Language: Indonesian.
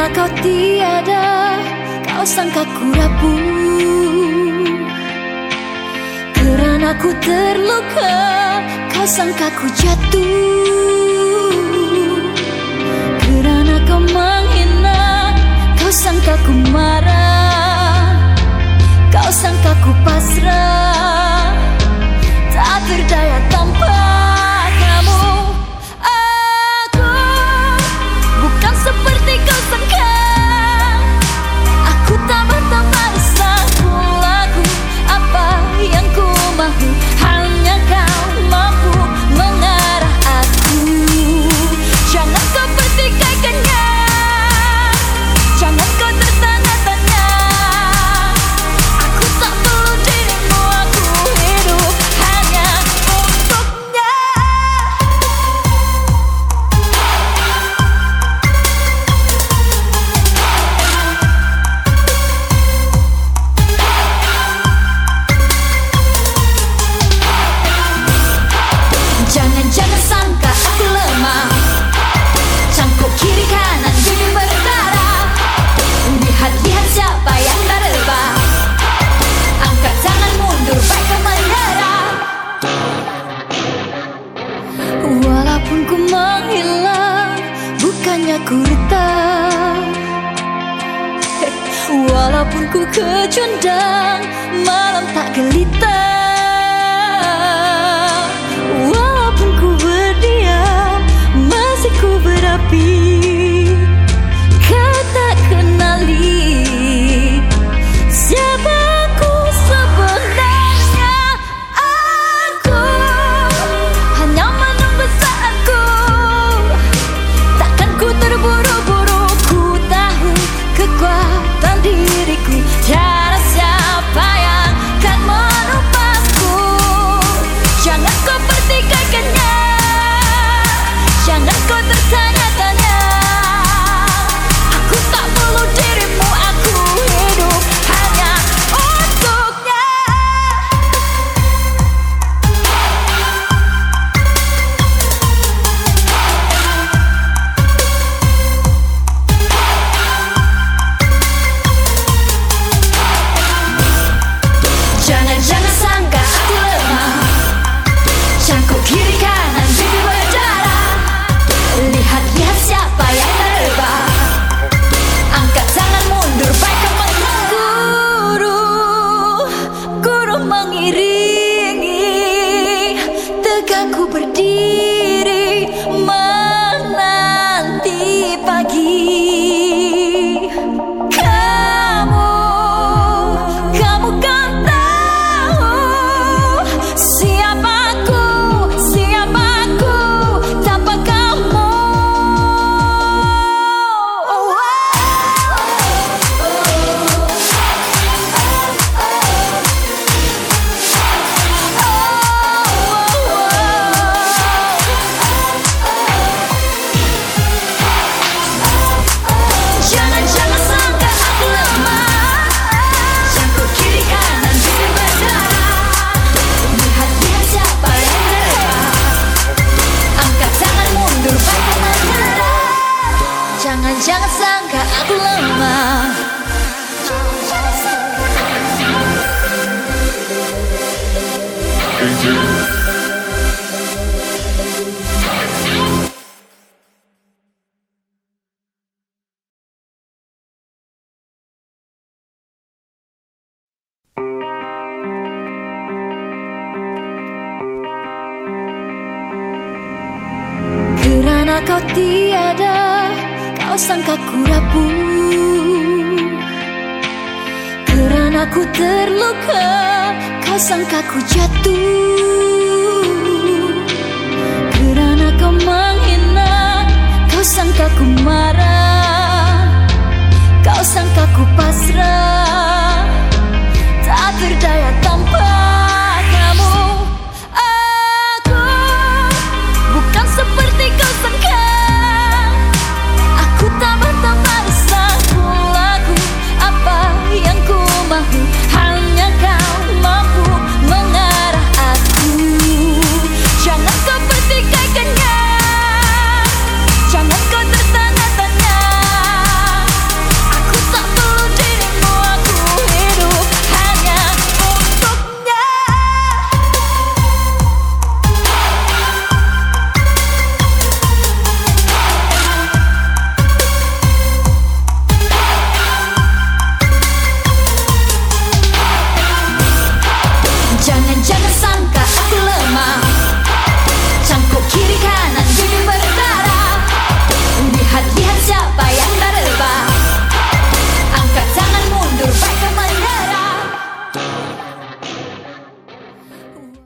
Karena kau tiada Kau sangka ku rapuh. Karena ku terluka Kau sangka ku jatuh. Walaupun ku kecundang Malam tak gelita. Time aku lama. Thank kau tiada sangka ku rapuh Kerana ku terluka Kau sangka ku jatuh. Kerana kau menghina Kau sangka ku marah. Kau sangka ku pasrah.